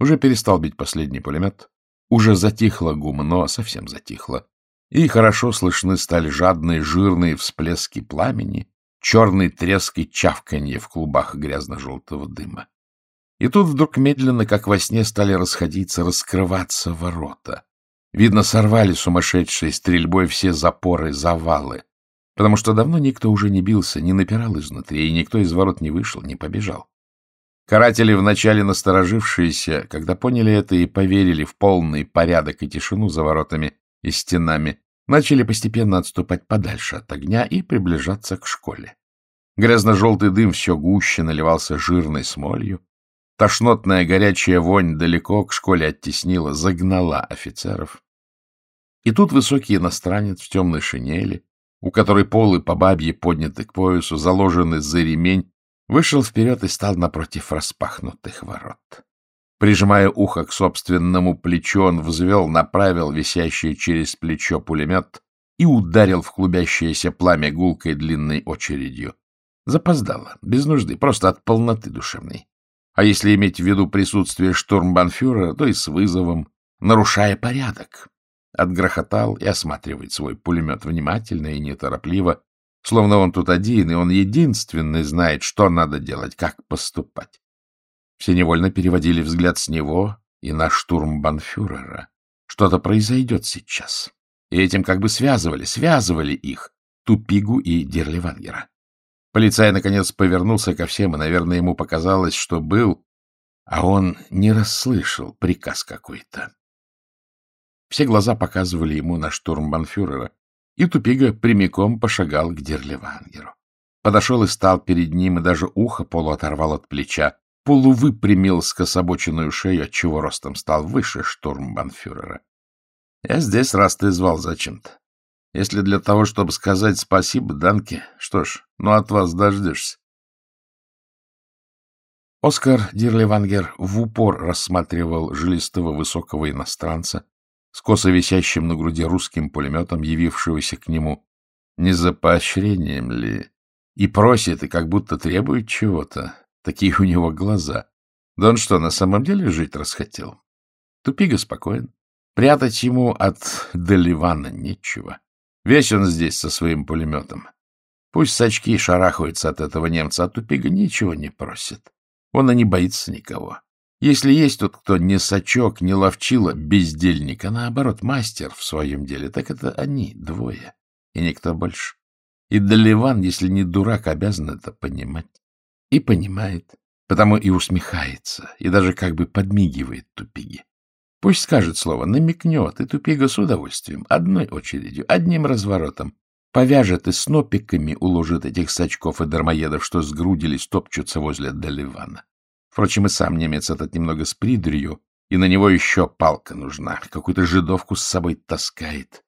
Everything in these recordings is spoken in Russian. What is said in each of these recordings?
Уже перестал бить последний пулемет. Уже затихло гумно, совсем затихло. И хорошо слышны стали жадные жирные всплески пламени, черный треск и чавканье в клубах грязно-желтого дыма. И тут вдруг медленно, как во сне, стали расходиться, раскрываться ворота. Видно, сорвали сумасшедшие стрельбой все запоры, завалы, потому что давно никто уже не бился, не напирал изнутри, и никто из ворот не вышел, не побежал. Каратели, вначале насторожившиеся, когда поняли это и поверили в полный порядок и тишину за воротами и стенами, начали постепенно отступать подальше от огня и приближаться к школе. Грязно-желтый дым все гуще наливался жирной смолью. Тошнотная горячая вонь далеко к школе оттеснила, загнала офицеров. И тут высокий иностранец в темной шинели, у которой полы по бабье подняты к поясу, заложены за ремень, вышел вперед и стал напротив распахнутых ворот. Прижимая ухо к собственному плечу, он взвел, направил висящий через плечо пулемет и ударил в клубящееся пламя гулкой длинной очередью. Запоздало, без нужды, просто от полноты душевной. А если иметь в виду присутствие штурмбанфюрера, то и с вызовом, нарушая порядок. Отгрохотал и осматривает свой пулемет внимательно и неторопливо, Словно он тут один, и он единственный знает, что надо делать, как поступать. Все невольно переводили взгляд с него и на штурм банфюрера. Что-то произойдет сейчас. И этим как бы связывали, связывали их, Тупигу и Дерливангера. Полицай, наконец, повернулся ко всем, и, наверное, ему показалось, что был, а он не расслышал приказ какой-то. Все глаза показывали ему на штурм банфюрера, и Тупига прямиком пошагал к Дерлевангеру. Подошел и стал перед ним, и даже ухо полу оторвал от плеча, полувыпрямил скособоченную шею, отчего ростом стал выше штурмбанфюрера. — Я здесь, раз ты звал зачем-то. Если для того, чтобы сказать спасибо Данке, что ж, ну от вас дождешься. Оскар Дирлевангер в упор рассматривал жилистого высокого иностранца, с косо висящим на груди русским пулеметом, явившегося к нему, не за поощрением ли, и просит, и как будто требует чего-то. Такие у него глаза. Да он что, на самом деле жить расхотел? Тупига спокоен. Прятать ему от Деливана нечего. Весь он здесь со своим пулеметом. Пусть сачки шарахаются от этого немца, а Тупига ничего не просит. Он и не боится никого. Если есть тут кто не сачок, не ловчила, бездельник, а наоборот мастер в своем деле, так это они, двое, и никто больше. И Доливан, если не дурак, обязан это понимать. И понимает, потому и усмехается, и даже как бы подмигивает Тупиге. Пусть скажет слово, намекнет, и Тупига с удовольствием, одной очередью, одним разворотом, повяжет и снопиками уложит этих сачков и дармоедов, что сгрудились, топчутся возле Доливана. Впрочем, и сам немец этот немного с придурью, и на него еще палка нужна, какую-то жидовку с собой таскает.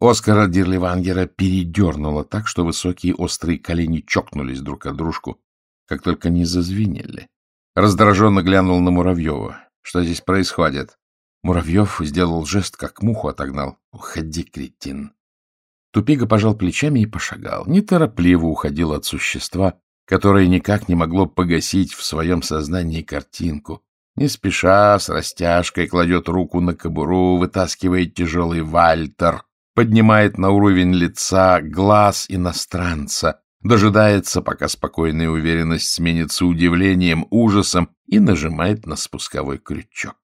Оскара Дирливангера передернуло так, что высокие острые колени чокнулись друг от дружку, как только не зазвенели. Раздраженно глянул на Муравьева. Что здесь происходит? Муравьев сделал жест, как муху отогнал. «Уходи, кретин!» Тупига пожал плечами и пошагал. Неторопливо уходил от существа, которое никак не могло погасить в своем сознании картинку. Не спеша, с растяжкой, кладет руку на кобуру, вытаскивает тяжелый вальтер, поднимает на уровень лица глаз иностранца, дожидается, пока спокойная уверенность сменится удивлением, ужасом и нажимает на спусковой крючок.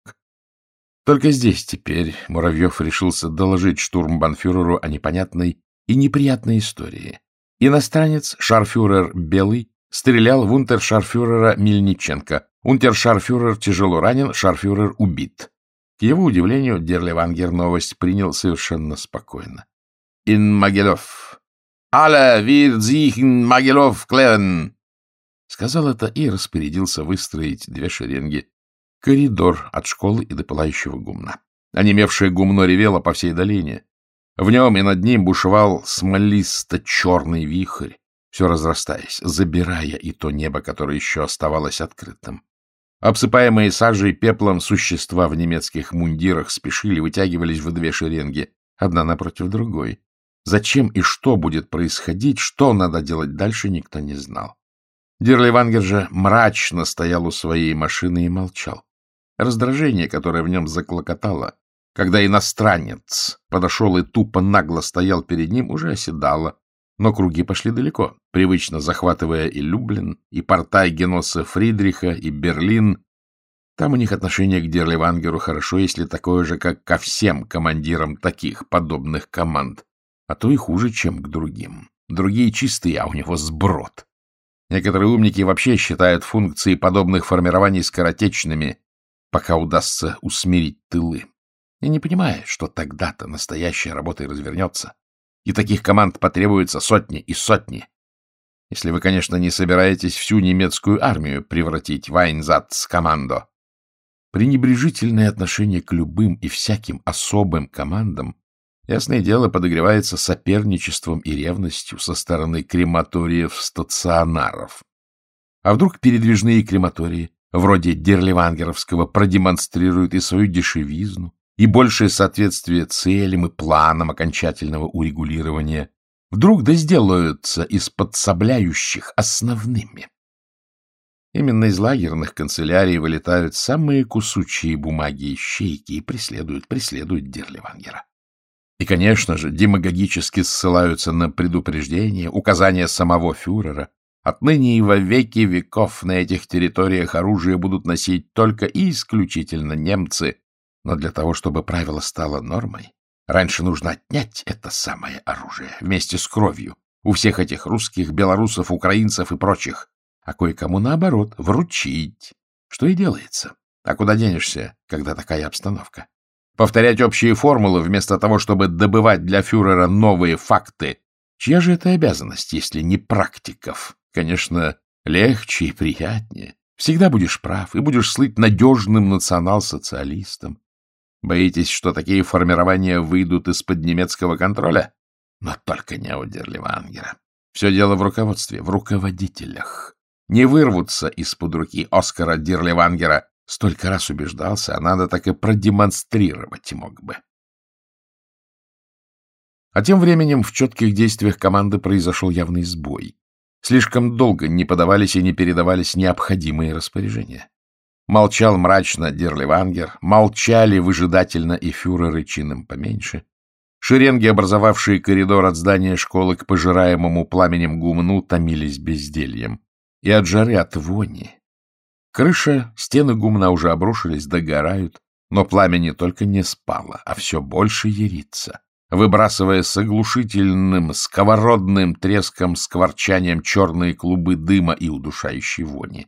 Только здесь теперь Муравьев решился доложить штурмбанфюреру о непонятной и неприятной истории. Иностранец, шарфюрер Белый, стрелял в унтершарфюрера Мельниченко. Унтершарфюрер тяжело ранен, шарфюрер убит. К его удивлению, Дерлевангер новость принял совершенно спокойно. «Ин! Alle wird sich in Магелов klären!» Сказал это и распорядился выстроить две шеренги. Коридор от школы и до пылающего гумна. Онемевшее гумно ревело по всей долине. В нем и над ним бушевал смолисто-черный вихрь все разрастаясь, забирая и то небо, которое еще оставалось открытым. Обсыпаемые сажей и пеплом существа в немецких мундирах спешили, вытягивались в две шеренги, одна напротив другой. Зачем и что будет происходить, что надо делать дальше, никто не знал. Дирливангер же мрачно стоял у своей машины и молчал. Раздражение, которое в нем заклокотало, когда иностранец подошел и тупо нагло стоял перед ним, уже оседало, но круги пошли далеко, привычно захватывая и Люблин, и портай Геноса Фридриха, и Берлин. Там у них отношение к Дерливангеру хорошо, если такое же, как ко всем командирам таких подобных команд, а то и хуже, чем к другим. Другие чистые, а у него сброд. Некоторые умники вообще считают функции подобных формирований скоротечными, пока удастся усмирить тылы. И не понимают, что тогда-то настоящая работа и развернется и таких команд потребуется сотни и сотни. Если вы, конечно, не собираетесь всю немецкую армию превратить в Айнзац-командо. Пренебрежительное отношение к любым и всяким особым командам, ясное дело, подогревается соперничеством и ревностью со стороны крематориев-стационаров. А вдруг передвижные крематории, вроде Дерливангеровского, продемонстрируют и свою дешевизну, и большее соответствие целям и планам окончательного урегулирования вдруг да сделаются из подсобляющих основными. Именно из лагерных канцелярий вылетают самые кусучие бумаги и щейки и преследуют, преследуют Дерливангера. И, конечно же, демагогически ссылаются на предупреждения, указания самого фюрера. Отныне и во веки веков на этих территориях оружие будут носить только и исключительно немцы, но для того, чтобы правило стало нормой, раньше нужно отнять это самое оружие вместе с кровью у всех этих русских, белорусов, украинцев и прочих, а кое-кому, наоборот, вручить, что и делается. А куда денешься, когда такая обстановка? Повторять общие формулы вместо того, чтобы добывать для фюрера новые факты. Чья же это обязанность, если не практиков? Конечно, легче и приятнее. Всегда будешь прав и будешь слыть надежным национал-социалистом. Боитесь, что такие формирования выйдут из-под немецкого контроля? Но только не у Дерливангера. Все дело в руководстве, в руководителях. Не вырвутся из-под руки Оскара Дерливангера. Столько раз убеждался, а надо так и продемонстрировать мог бы. А тем временем в четких действиях команды произошел явный сбой. Слишком долго не подавались и не передавались необходимые распоряжения. Молчал мрачно Дерливангер, молчали выжидательно и фюреры чином поменьше. Шеренги, образовавшие коридор от здания школы к пожираемому пламенем гумну, томились бездельем. И от жары, от вони. Крыша, стены гумна уже обрушились, догорают, но пламя не только не спало, а все больше ярится, выбрасывая с оглушительным сковородным треском, скворчанием черные клубы дыма и удушающей вони.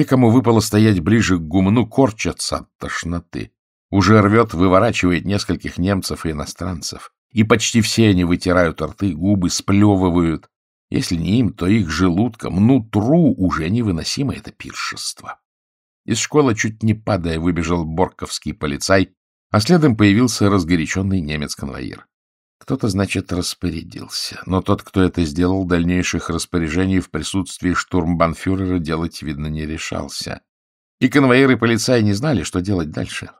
Те, кому выпало стоять ближе к гумну, корчатся от тошноты. Уже рвет, выворачивает нескольких немцев и иностранцев. И почти все они вытирают рты, губы, сплевывают. Если не им, то их желудкам, нутру уже невыносимо это пиршество. Из школы, чуть не падая, выбежал борковский полицай, а следом появился разгоряченный немец-конвоир. Кто-то, значит, распорядился, но тот, кто это сделал, дальнейших распоряжений в присутствии штурмбанфюрера делать, видно, не решался. И конвоиры полицаи не знали, что делать дальше.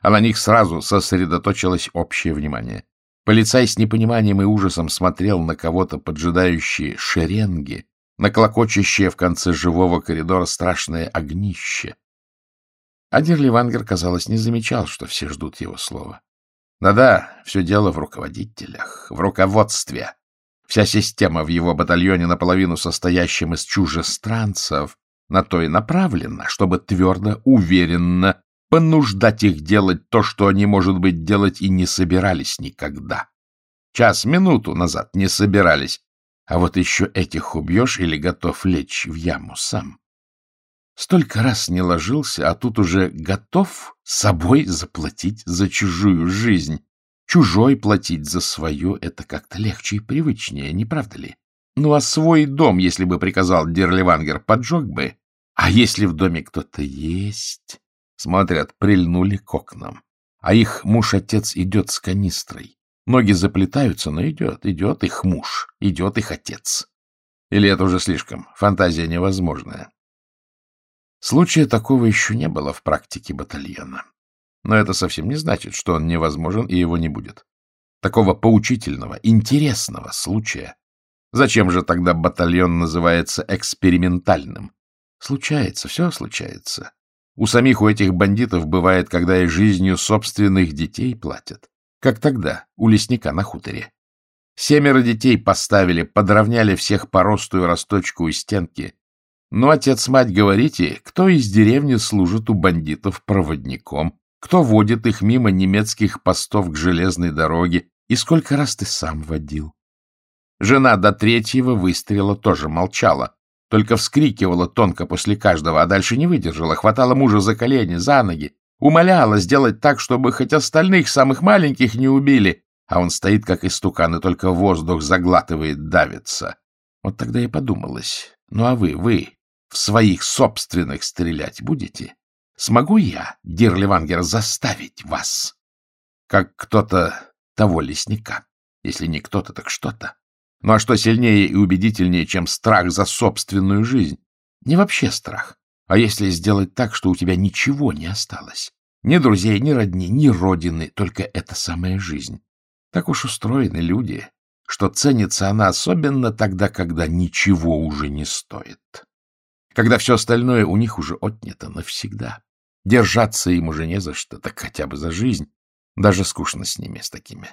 А на них сразу сосредоточилось общее внимание. Полицай с непониманием и ужасом смотрел на кого-то поджидающие шеренги, на клокочущее в конце живого коридора страшное огнище. А Дерливангер, казалось, не замечал, что все ждут его слова. Да-да, все дело в руководителях, в руководстве. Вся система в его батальоне, наполовину состоящем из чужестранцев, на то и направлена, чтобы твердо, уверенно понуждать их делать то, что они, может быть, делать и не собирались никогда. Час-минуту назад не собирались, а вот еще этих убьешь или готов лечь в яму сам. Столько раз не ложился, а тут уже готов собой заплатить за чужую жизнь. Чужой платить за свою — это как-то легче и привычнее, не правда ли? Ну, а свой дом, если бы приказал Дерливангер, поджег бы. А если в доме кто-то есть? Смотрят, прильнули к окнам. А их муж-отец идет с канистрой. Ноги заплетаются, но идет, идет их муж, идет их отец. Или это уже слишком, фантазия невозможная. Случая такого еще не было в практике батальона. Но это совсем не значит, что он невозможен и его не будет. Такого поучительного, интересного случая Зачем же тогда батальон называется экспериментальным? Случается, все случается. У самих у этих бандитов бывает, когда и жизнью собственных детей платят. Как тогда, у лесника на хуторе. Семеро детей поставили, подровняли всех по росту и росточку у стенки. Ну, отец-мать, говорите, кто из деревни служит у бандитов проводником? Кто водит их мимо немецких постов к железной дороге? И сколько раз ты сам водил? Жена до третьего выстрела тоже молчала, только вскрикивала тонко после каждого, а дальше не выдержала, хватала мужа за колени, за ноги, умоляла сделать так, чтобы хоть остальных, самых маленьких, не убили, а он стоит, как истукан, и только воздух заглатывает, давится. Вот тогда и подумалось, ну а вы, вы в своих собственных стрелять будете? Смогу я, Дирливангер, заставить вас? Как кто-то того лесника. Если не кто-то, так что-то. Ну а что сильнее и убедительнее, чем страх за собственную жизнь? Не вообще страх, а если сделать так, что у тебя ничего не осталось. Ни друзей, ни родни, ни родины, только эта самая жизнь. Так уж устроены люди, что ценится она особенно тогда, когда ничего уже не стоит. Когда все остальное у них уже отнято навсегда. Держаться им уже не за что, так хотя бы за жизнь. Даже скучно с ними, с такими.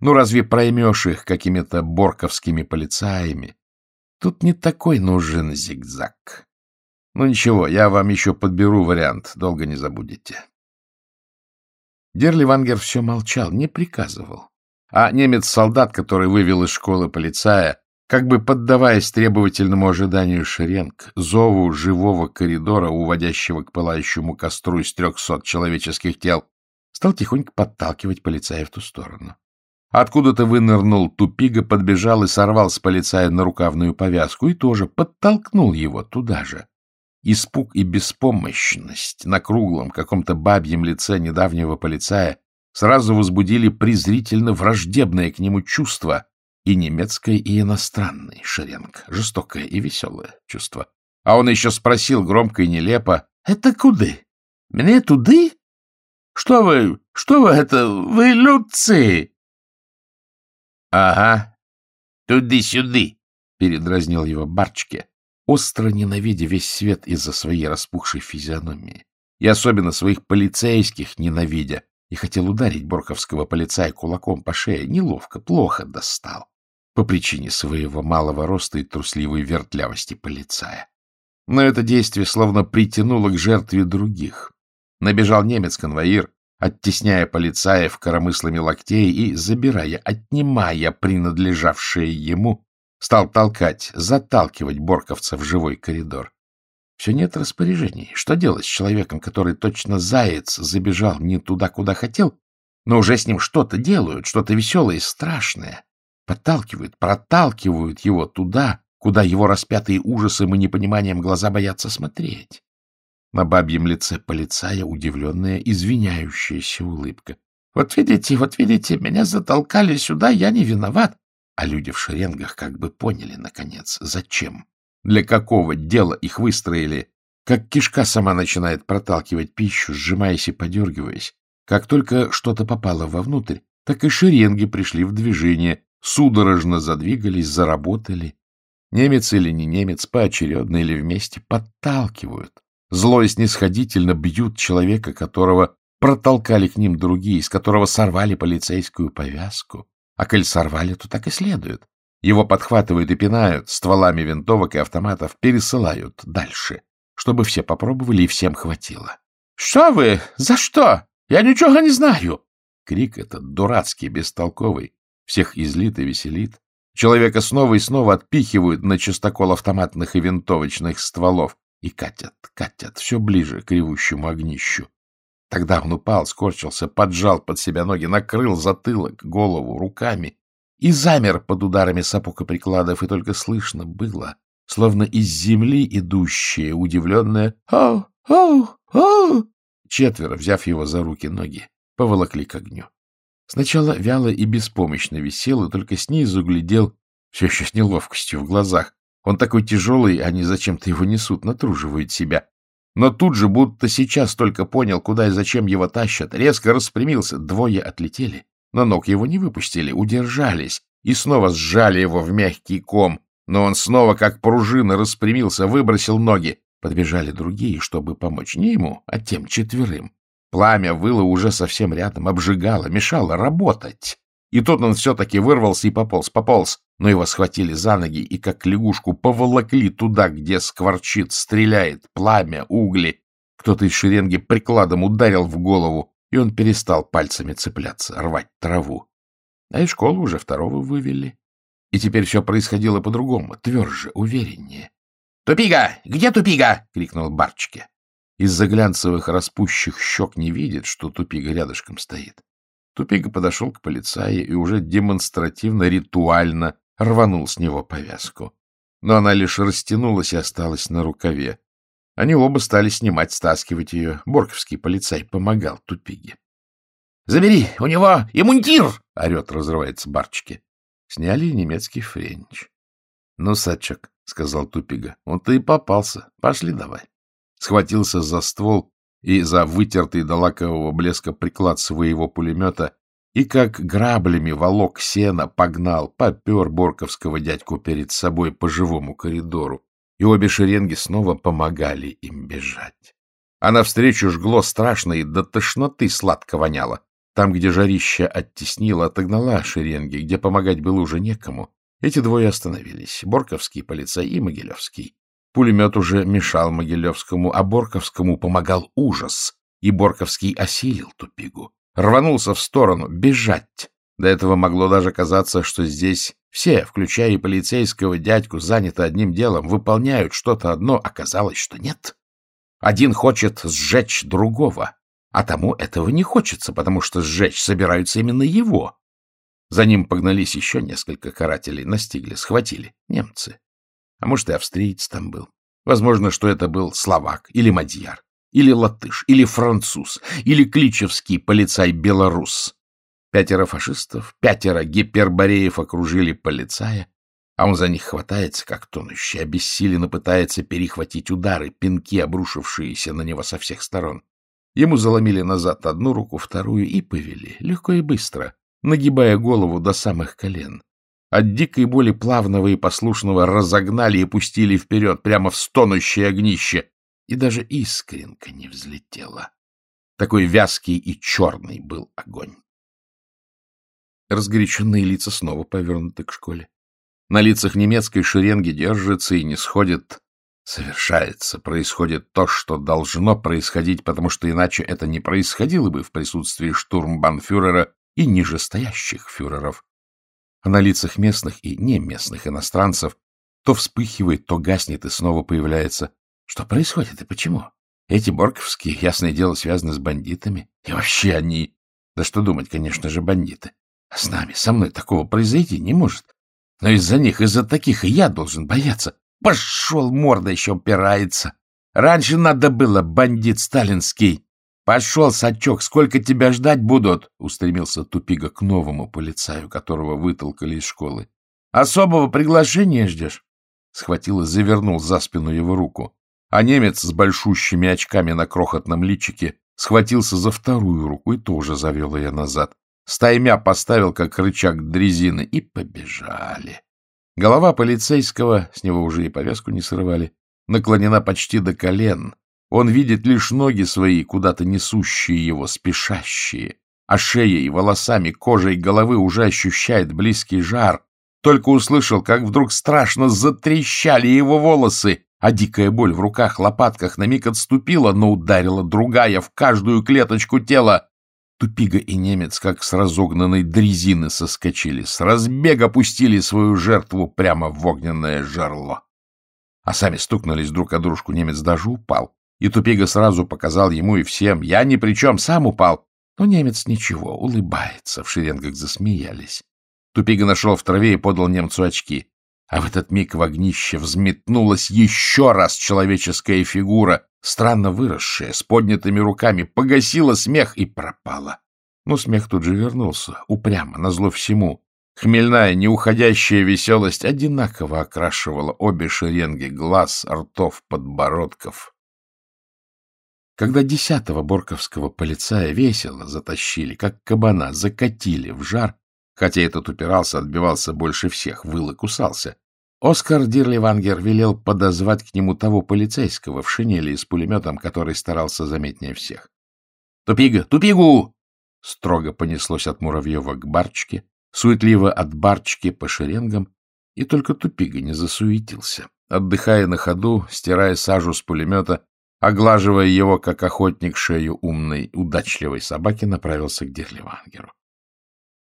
Ну, разве проймешь их какими-то борковскими полицаями? Тут не такой нужен зигзаг. Ну, ничего, я вам еще подберу вариант, долго не забудете. Дерли Вангер все молчал, не приказывал. А немец-солдат, который вывел из школы полицая, как бы поддаваясь требовательному ожиданию шеренг, зову живого коридора, уводящего к пылающему костру из трехсот человеческих тел, стал тихонько подталкивать полицая в ту сторону. Откуда-то вынырнул тупига, подбежал и сорвал с полицая нарукавную повязку и тоже подтолкнул его туда же. Испуг и беспомощность на круглом каком-то бабьем лице недавнего полицая сразу возбудили презрительно враждебное к нему чувство и немецкое, и иностранное, шеренг, жестокое и веселое чувство. А он еще спросил громко и нелепо, — Это куды? Мне туды? Что вы, что вы это, вы людцы? Ага, туды-сюды, передразнил его Барчке, остро ненавидя весь свет из-за своей распухшей физиономии. И особенно своих полицейских ненавидя. И хотел ударить борковского полицая кулаком по шее. Неловко, плохо достал. По причине своего малого роста и трусливой вертлявости полицая. Но это действие словно притянуло к жертве других. Набежал немец-конвоир, оттесняя полицаев коромыслами локтей и, забирая, отнимая принадлежавшее ему, стал толкать, заталкивать борковца в живой коридор. Все нет распоряжений. Что делать с человеком, который точно заяц забежал не туда, куда хотел, но уже с ним что-то делают, что-то веселое и страшное. Подталкивают, проталкивают его туда, куда его распятые ужасом и непониманием глаза боятся смотреть. На бабьем лице полицая удивленная, извиняющаяся улыбка. — Вот видите, вот видите, меня затолкали сюда, я не виноват. А люди в шеренгах как бы поняли, наконец, зачем, для какого дела их выстроили. Как кишка сама начинает проталкивать пищу, сжимаясь и подергиваясь. Как только что-то попало вовнутрь, так и шеренги пришли в движение, судорожно задвигались, заработали. Немец или не немец, поочередно или вместе, подталкивают, Зло и снисходительно бьют человека, которого протолкали к ним другие, из которого сорвали полицейскую повязку. А коль сорвали, то так и следует. Его подхватывают и пинают, стволами винтовок и автоматов пересылают дальше, чтобы все попробовали и всем хватило. — Что вы? За что? Я ничего не знаю! Крик этот дурацкий, бестолковый, всех излит и веселит. Человека снова и снова отпихивают на частокол автоматных и винтовочных стволов и катят, катят все ближе к ревущему огнищу. Тогда он упал, скорчился, поджал под себя ноги, накрыл затылок, голову руками и замер под ударами сапог и прикладов, и только слышно было, словно из земли идущее, удивленное «Оу! Оу! Оу!» Четверо, взяв его за руки ноги, поволокли к огню. Сначала вяло и беспомощно висел, и только снизу глядел, все еще с неловкостью в глазах, он такой тяжелый, они зачем-то его несут, натруживают себя. Но тут же, будто сейчас только понял, куда и зачем его тащат, резко распрямился. Двое отлетели, но ног его не выпустили, удержались. и снова сжали его в мягкий ком, но он снова, как пружина, распрямился, выбросил ноги. Подбежали другие, чтобы помочь не ему, а тем четверым. Пламя выло уже совсем рядом, обжигало, мешало работать. И тут он все-таки вырвался и пополз, пополз, но его схватили за ноги и, как лягушку, поволокли туда, где скворчит, стреляет пламя, угли. Кто-то из шеренги прикладом ударил в голову, и он перестал пальцами цепляться, рвать траву. А и школу уже второго вывели. И теперь все происходило по-другому, тверже, увереннее. — Тупига! Где Тупига? — крикнул Барчке. Из-за глянцевых распухших щек не видит, что Тупига рядышком стоит. Тупига подошел к полицаю и уже демонстративно, ритуально рванул с него повязку. Но она лишь растянулась и осталась на рукаве. Они оба стали снимать, стаскивать ее. Борковский полицай помогал Тупиге. — Забери, у него и мундир! — орет, разрывается Барчики. Сняли немецкий френч. — Ну, Сачок, — сказал Тупига, — вот ты и попался. Пошли давай. Схватился за ствол и за вытертый до лакового блеска приклад своего пулемета и как граблями волок сена погнал, попер Борковского дядьку перед собой по живому коридору, и обе шеренги снова помогали им бежать. А навстречу жгло страшно и до тошноты сладко воняло. Там, где жарища оттеснила, отогнала шеренги, где помогать было уже некому. Эти двое остановились — Борковский полицай и Могилевский. Пулемет уже мешал Могилевскому, а Борковскому помогал ужас, и Борковский осилил тупигу. Рванулся в сторону, бежать. До этого могло даже казаться, что здесь все, включая и полицейского дядьку, заняты одним делом, выполняют что-то одно, оказалось, что нет. Один хочет сжечь другого, а тому этого не хочется, потому что сжечь собираются именно его. За ним погнались еще несколько карателей, настигли, схватили немцы. А может, и австриец там был. Возможно, что это был словак или мадьяр, или латыш, или француз, или кличевский полицай-белорус. Пятеро фашистов, пятеро гипербореев окружили полицая, а он за них хватается, как тонущий, обессиленно пытается перехватить удары, пинки, обрушившиеся на него со всех сторон. Ему заломили назад одну руку, вторую и повели, легко и быстро, нагибая голову до самых колен. От дикой боли плавного и послушного разогнали и пустили вперед, прямо в стонущее огнище, и даже искренка не взлетела. Такой вязкий и черный был огонь. Разгоряченные лица снова повернуты к школе. На лицах немецкой шеренги держится и не сходит Совершается, происходит то, что должно происходить, потому что иначе это не происходило бы в присутствии штурмбанфюрера и нижестоящих фюреров. А на лицах местных и неместных иностранцев то вспыхивает, то гаснет и снова появляется. Что происходит и почему? Эти борковские, ясное дело, связаны с бандитами. И вообще они... Да что думать, конечно же, бандиты. А с нами, со мной такого произойти не может. Но из-за них, из-за таких и я должен бояться. Пошел, морда еще упирается. Раньше надо было, бандит сталинский. Пошел, сачок, сколько тебя ждать будут? Устремился Тупига к новому полицаю, которого вытолкали из школы. Особого приглашения ждешь? Схватил и завернул за спину его руку. А немец с большущими очками на крохотном личике схватился за вторую руку и тоже завел ее назад. Стаймя поставил, как рычаг дрезины, и побежали. Голова полицейского, с него уже и повязку не срывали, наклонена почти до колен. Он видит лишь ноги свои, куда-то несущие его, спешащие. А шеей, волосами, кожей головы уже ощущает близкий жар. Только услышал, как вдруг страшно затрещали его волосы, а дикая боль в руках, лопатках на миг отступила, но ударила другая в каждую клеточку тела. Тупига и немец, как с разогнанной дрезины, соскочили, с разбега пустили свою жертву прямо в огненное жерло. А сами стукнулись друг о дружку, немец даже упал. И Тупига сразу показал ему и всем, я ни при чем, сам упал. Но немец ничего, улыбается, в шеренгах засмеялись. Тупига нашел в траве и подал немцу очки. А в этот миг в огнище взметнулась еще раз человеческая фигура, странно выросшая, с поднятыми руками, погасила смех и пропала. Но смех тут же вернулся, упрямо, назло всему. Хмельная, неуходящая веселость одинаково окрашивала обе шеренги глаз, ртов, подбородков. Когда десятого борковского полицая весело затащили, как кабана, закатили в жар, хотя этот упирался, отбивался больше всех, выл и кусался. Оскар Дирливангер велел подозвать к нему того полицейского в шинели с пулеметом, который старался заметнее всех. — Тупига! Тупигу! — строго понеслось от Муравьева к Барчке, суетливо от Барчки по шеренгам, и только Тупига не засуетился, отдыхая на ходу, стирая сажу с пулемета, оглаживая его, как охотник, шею умной, удачливой собаки, направился к Дирливангеру.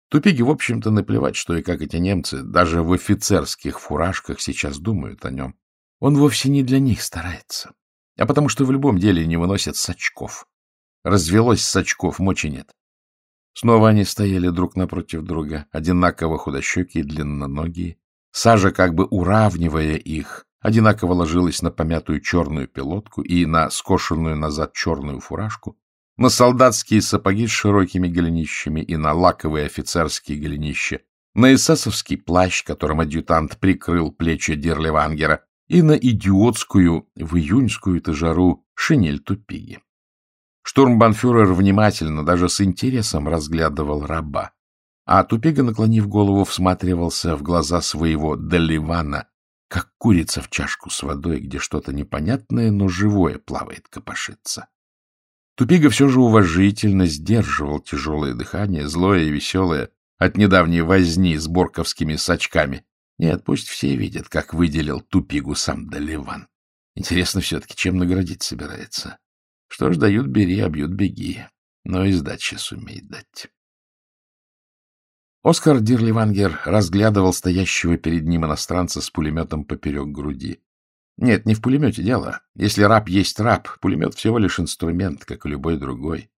Тупиге, в общем-то, наплевать, что и как эти немцы, даже в офицерских фуражках, сейчас думают о нем. Он вовсе не для них старается, а потому что в любом деле не выносят сачков. Развелось сачков, мочи нет. Снова они стояли друг напротив друга, одинаково худощекие, длинноногие. Сажа, как бы уравнивая их, одинаково ложилась на помятую черную пилотку и на скошенную назад черную фуражку, на солдатские сапоги с широкими голенищами и на лаковые офицерские голенища, на эсэсовский плащ, которым адъютант прикрыл плечи Дерлевангера, и на идиотскую в июньскую-то жару шинель тупиги. Штурмбанфюрер внимательно, даже с интересом разглядывал раба, а Тупига, наклонив голову, всматривался в глаза своего Деливана, как курица в чашку с водой, где что-то непонятное, но живое плавает, копошится. Тупига все же уважительно сдерживал тяжелое дыхание, злое и веселое, от недавней возни с борковскими сачками. Нет, пусть все видят, как выделил Тупигу сам Доливан. Интересно все-таки, чем наградить собирается. Что ж, дают — бери, а бьют — беги. Но и сдачи сумей дать. Оскар Дирливангер разглядывал стоящего перед ним иностранца с пулеметом поперек груди. Нет, не в пулемете дело. Если раб есть раб, пулемет всего лишь инструмент, как и любой другой.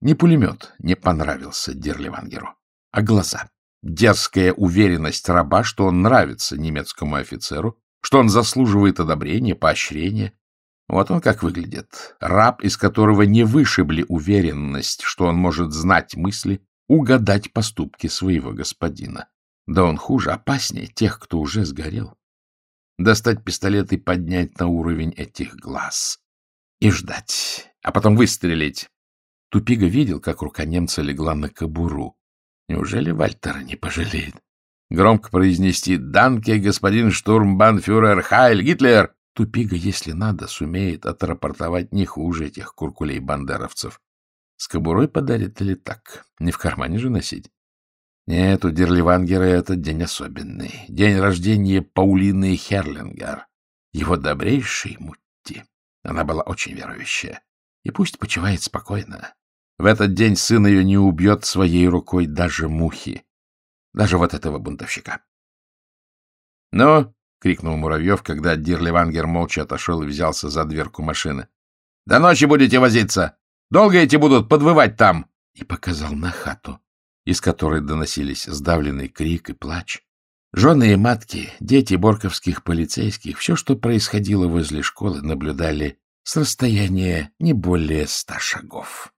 Не пулемет не понравился Дерливангеру, а глаза. Дерзкая уверенность раба, что он нравится немецкому офицеру, что он заслуживает одобрения, поощрения. Вот он как выглядит. Раб, из которого не вышибли уверенность, что он может знать мысли, угадать поступки своего господина. Да он хуже, опаснее тех, кто уже сгорел достать пистолет и поднять на уровень этих глаз. И ждать, а потом выстрелить. Тупига видел, как рука немца легла на кобуру. Неужели Вальтер не пожалеет? Громко произнести «Данке, господин штурмбанфюрер Хайль Гитлер!» Тупига, если надо, сумеет отрапортовать не хуже этих куркулей-бандеровцев. С кобурой подарит или так? Не в кармане же носить? Нет, у Дерливангера этот день особенный. День рождения Паулины Херлингер, его добрейшей Мутти. Она была очень верующая. И пусть почивает спокойно. В этот день сын ее не убьет своей рукой даже мухи. Даже вот этого бунтовщика. — Ну, — крикнул Муравьев, когда Дирливангер молча отошел и взялся за дверку машины. — До ночи будете возиться! Долго эти будут подвывать там! И показал на хату из которой доносились сдавленный крик и плач. Жены и матки, дети борковских полицейских, все, что происходило возле школы, наблюдали с расстояния не более ста шагов.